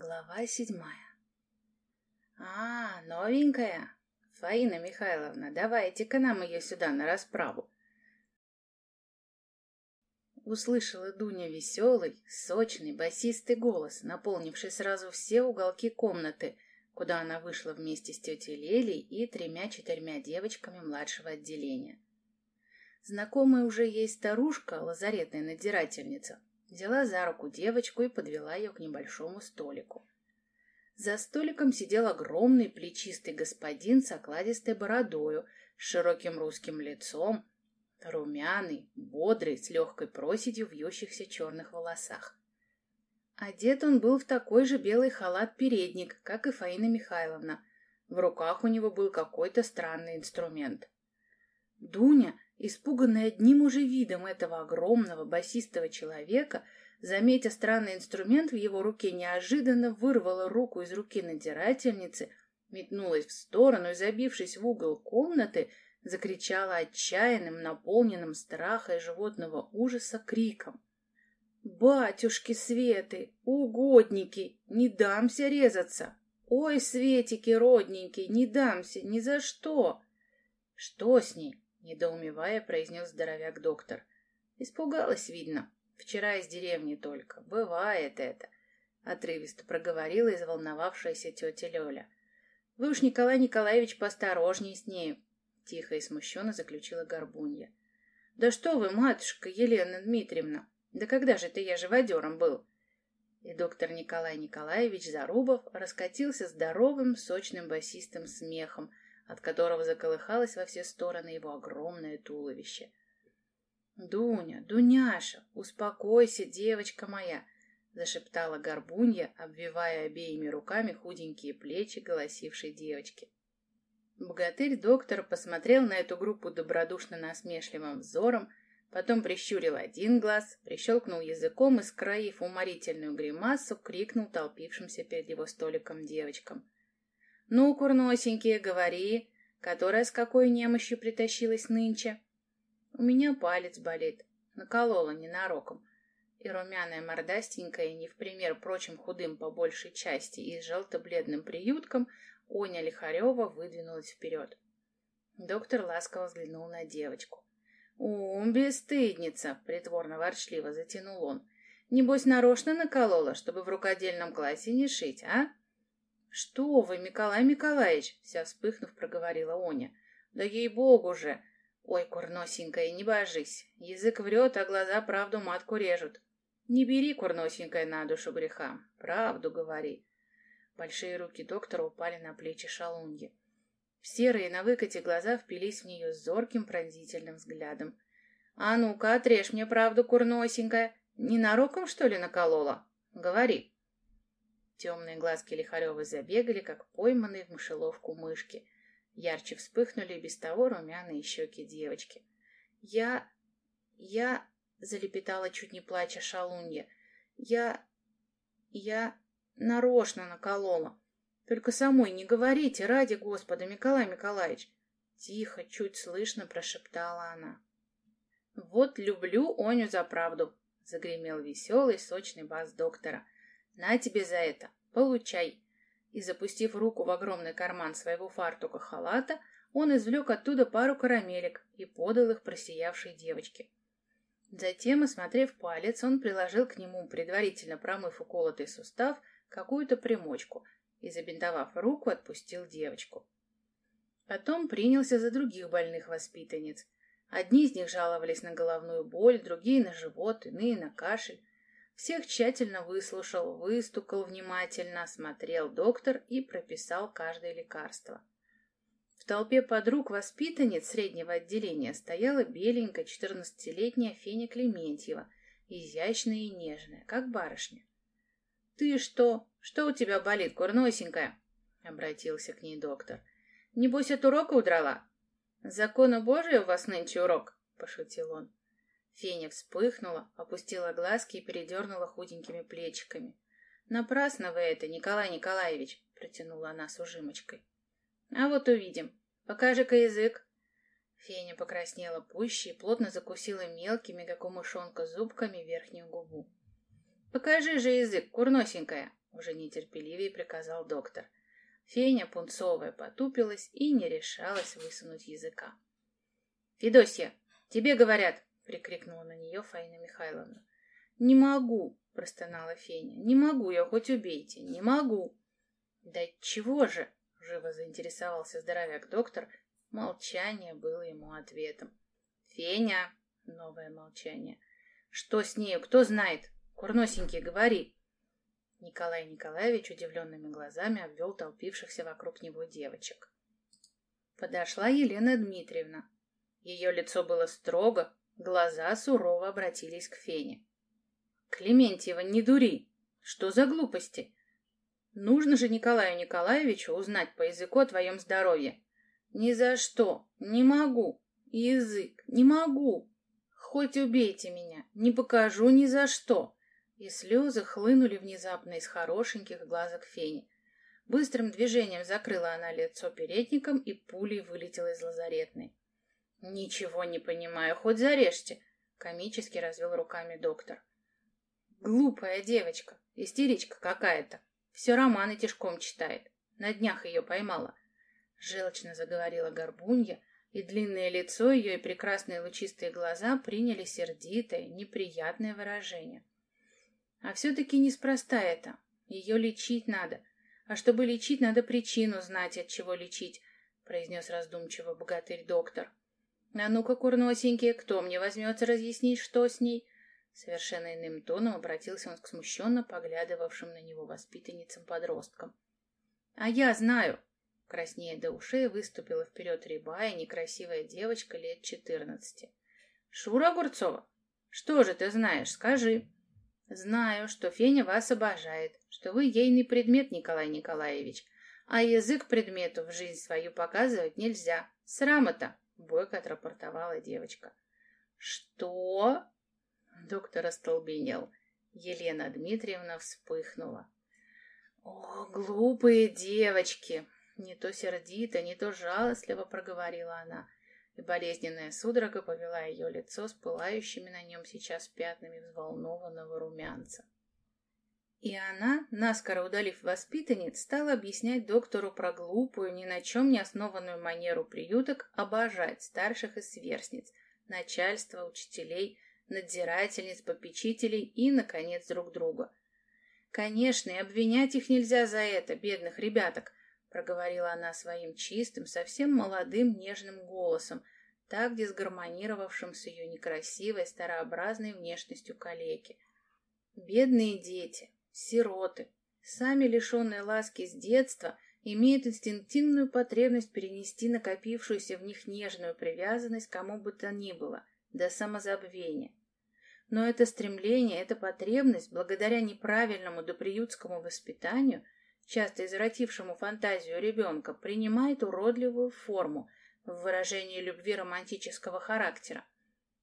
Глава седьмая. «А, новенькая? Фаина Михайловна, давайте-ка нам ее сюда на расправу». Услышала Дуня веселый, сочный, басистый голос, наполнивший сразу все уголки комнаты, куда она вышла вместе с тетей Лелей и тремя-четырьмя девочками младшего отделения. Знакомая уже ей старушка, лазаретная надзирательница, взяла за руку девочку и подвела ее к небольшому столику. За столиком сидел огромный плечистый господин с окладистой бородою, с широким русским лицом, румяный, бодрый, с легкой проседью вьющихся черных волосах. Одет он был в такой же белый халат-передник, как и Фаина Михайловна. В руках у него был какой-то странный инструмент. Дуня Испуганный одним уже видом этого огромного басистого человека, заметя странный инструмент в его руке, неожиданно вырвала руку из руки надзирательницы, метнулась в сторону и, забившись в угол комнаты, закричала отчаянным, наполненным страха и животного ужаса криком. «Батюшки Светы, угодники, не дамся резаться! Ой, Светики, родненький, не дамся ни за что!» «Что с ней?» Недоумевая, произнес здоровяк доктор. Испугалась, видно. Вчера из деревни только. Бывает это. Отрывисто проговорила изволновавшаяся тетя Лёля. Вы уж, Николай Николаевич, поосторожнее с нею. Тихо и смущенно заключила Горбунья. Да что вы, матушка Елена Дмитриевна, да когда же ты я живодером был? И доктор Николай Николаевич Зарубов раскатился здоровым, сочным басистым смехом, от которого заколыхалось во все стороны его огромное туловище. «Дуня, Дуняша, успокойся, девочка моя!» — зашептала горбунья, обвивая обеими руками худенькие плечи голосившей девочки. Богатырь-доктор посмотрел на эту группу добродушно-насмешливым взором, потом прищурил один глаз, прищелкнул языком и, скроив уморительную гримасу, крикнул толпившимся перед его столиком девочкам. «Ну, курносенькие, говори, которая с какой немощью притащилась нынче?» «У меня палец болит, наколола ненароком». И румяная мордастенькая, не в пример прочим худым по большей части и с желто-бледным приютком, Оня Лихарева выдвинулась вперед. Доктор ласково взглянул на девочку. «У, бесстыдница!» — притворно-ворчливо затянул он. «Небось, нарочно наколола, чтобы в рукодельном классе не шить, а?» «Что вы, Николай Николаевич!» — вся вспыхнув, проговорила Оня. «Да ей-богу же! Ой, курносенькая, не божись! Язык врет, а глаза правду матку режут. Не бери, курносенькая, на душу греха. Правду говори!» Большие руки доктора упали на плечи шалуньи. Серые на выкате глаза впились в нее зорким пронзительным взглядом. «А ну-ка, отрежь мне правду, курносенькая! Ненароком, что ли, наколола? Говори!» Темные глазки Лихаревой забегали, как пойманные в мышеловку мышки. Ярче вспыхнули без того румяные щеки девочки. «Я... я...» — залепетала, чуть не плача шалунья. «Я... я нарочно наколола. Только самой не говорите, ради Господа, Николай Николаевич!» Тихо, чуть слышно прошептала она. «Вот люблю Оню за правду!» — загремел веселый, сочный бас доктора — на тебе за это. Получай. И, запустив руку в огромный карман своего фартука халата, он извлек оттуда пару карамелек и подал их просиявшей девочке. Затем, осмотрев палец, он приложил к нему, предварительно промыв уколотый сустав, какую-то примочку и, забинтовав руку, отпустил девочку. Потом принялся за других больных воспитанниц. Одни из них жаловались на головную боль, другие — на живот, иные — на кашель. Всех тщательно выслушал, выстукал внимательно, осмотрел доктор и прописал каждое лекарство. В толпе подруг воспитанниц среднего отделения стояла беленькая четырнадцатилетняя Феня Клементьева, изящная и нежная, как барышня. — Ты что? Что у тебя болит, курносенькая? — обратился к ней доктор. — Небось, от урока удрала? — Закону Божию у вас нынче урок, — пошутил он. Феня вспыхнула, опустила глазки и передернула худенькими плечиками. «Напрасно вы это, Николай Николаевич!» — протянула она с ужимочкой. «А вот увидим. Покажи-ка язык!» Феня покраснела пуще и плотно закусила мелкими, как у мышонка, зубками верхнюю губу. «Покажи же язык, курносенькая!» уже нетерпеливее приказал доктор. Феня пунцовая потупилась и не решалась высунуть языка. «Федосья, тебе говорят!» — прикрикнула на нее Фаина Михайловна. «Не могу!» — простонала Феня. «Не могу я, хоть убейте! Не могу!» «Да чего же?» — живо заинтересовался здоровяк-доктор. Молчание было ему ответом. «Феня!» — новое молчание. «Что с нею? Кто знает? Курносенький, говори!» Николай Николаевич удивленными глазами обвел толпившихся вокруг него девочек. Подошла Елена Дмитриевна. Ее лицо было строго, глаза сурово обратились к Фене. «Клементьева, не дури! Что за глупости? Нужно же Николаю Николаевичу узнать по языку о твоем здоровье. Ни за что, не могу. Язык, не могу. Хоть убейте меня, не покажу ни за что и слезы хлынули внезапно из хорошеньких глазок Фени. Быстрым движением закрыла она лицо передником и пулей вылетела из лазаретной. «Ничего не понимаю, хоть зарежьте!» — комически развел руками доктор. «Глупая девочка, истеричка какая-то. Все романы тишком читает. На днях ее поймала». Желчно заговорила горбунья, и длинное лицо ее и прекрасные лучистые глаза приняли сердитое, неприятное выражение. А все-таки неспроста это. Ее лечить надо. А чтобы лечить, надо причину знать, от чего лечить, произнес раздумчиво богатырь-доктор. А ну-ка, курносенький, кто мне возьмется разъяснить, что с ней? Совершенно иным тоном обратился он к смущенно поглядывавшим на него воспитанницам-подросткам. А я знаю, краснея до ушей, выступила вперед рябая некрасивая девочка лет четырнадцати. Шура Огурцова, что же ты знаешь, скажи. Знаю, что Феня вас обожает, что вы ейный предмет, Николай Николаевич, а язык предмету в жизнь свою показывать нельзя. Срамота, бойко отрапортовала девочка. Что? Доктор остолбенел. Елена Дмитриевна вспыхнула. О, глупые девочки! Не то сердито, не то жалостливо проговорила она и болезненная судорога повела ее лицо с пылающими на нем сейчас пятнами взволнованного румянца. И она, наскоро удалив воспитанниц, стала объяснять доктору про глупую, ни на чем не основанную манеру приюток обожать старших и сверстниц, начальство, учителей, надзирательниц, попечителей и, наконец, друг друга. Конечно, и обвинять их нельзя за это, бедных ребяток, — проговорила она своим чистым, совсем молодым, нежным голосом, так дисгармонировавшим с ее некрасивой, старообразной внешностью калеки. Бедные дети, сироты, сами лишенные ласки с детства, имеют инстинктивную потребность перенести накопившуюся в них нежную привязанность кому бы то ни было, до самозабвения. Но это стремление, эта потребность, благодаря неправильному доприютскому воспитанию – часто извратившему фантазию ребенка, принимает уродливую форму в выражении любви романтического характера,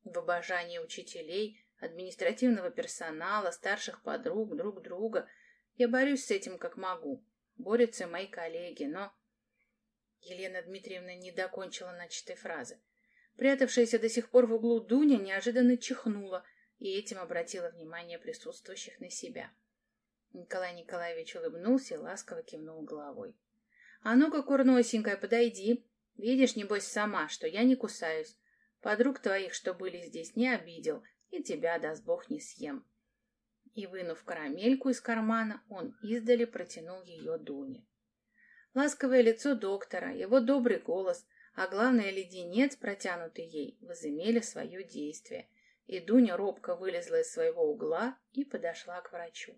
в обожании учителей, административного персонала, старших подруг, друг друга. Я борюсь с этим как могу. Борются мои коллеги, но... Елена Дмитриевна не докончила начатой фразы. Прятавшаяся до сих пор в углу Дуня неожиданно чихнула и этим обратила внимание присутствующих на себя. Николай Николаевич улыбнулся и ласково кивнул головой. — А ну-ка, курносенькая, подойди. Видишь, небось, сама, что я не кусаюсь. Подруг твоих, что были здесь, не обидел, и тебя, даст бог, не съем. И, вынув карамельку из кармана, он издали протянул ее Дуне. Ласковое лицо доктора, его добрый голос, а главное леденец, протянутый ей, возымели свое действие, и Дуня робко вылезла из своего угла и подошла к врачу.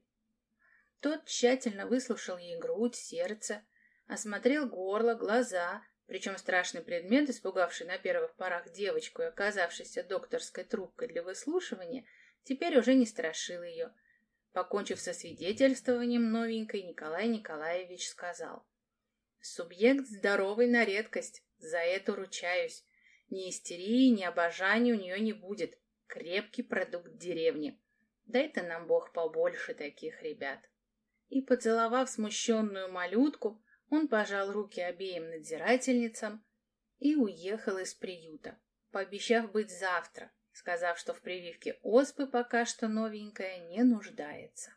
Тот тщательно выслушал ей грудь, сердце, осмотрел горло, глаза, причем страшный предмет, испугавший на первых порах девочку и оказавшийся докторской трубкой для выслушивания, теперь уже не страшил ее. Покончив со свидетельствованием новенькой, Николай Николаевич сказал. «Субъект здоровый на редкость, за это ручаюсь. Ни истерии, ни обожания у нее не будет. Крепкий продукт деревни. Дай-то нам Бог побольше таких ребят» и, поцеловав смущенную малютку, он пожал руки обеим надзирательницам и уехал из приюта, пообещав быть завтра, сказав, что в прививке оспы пока что новенькая не нуждается.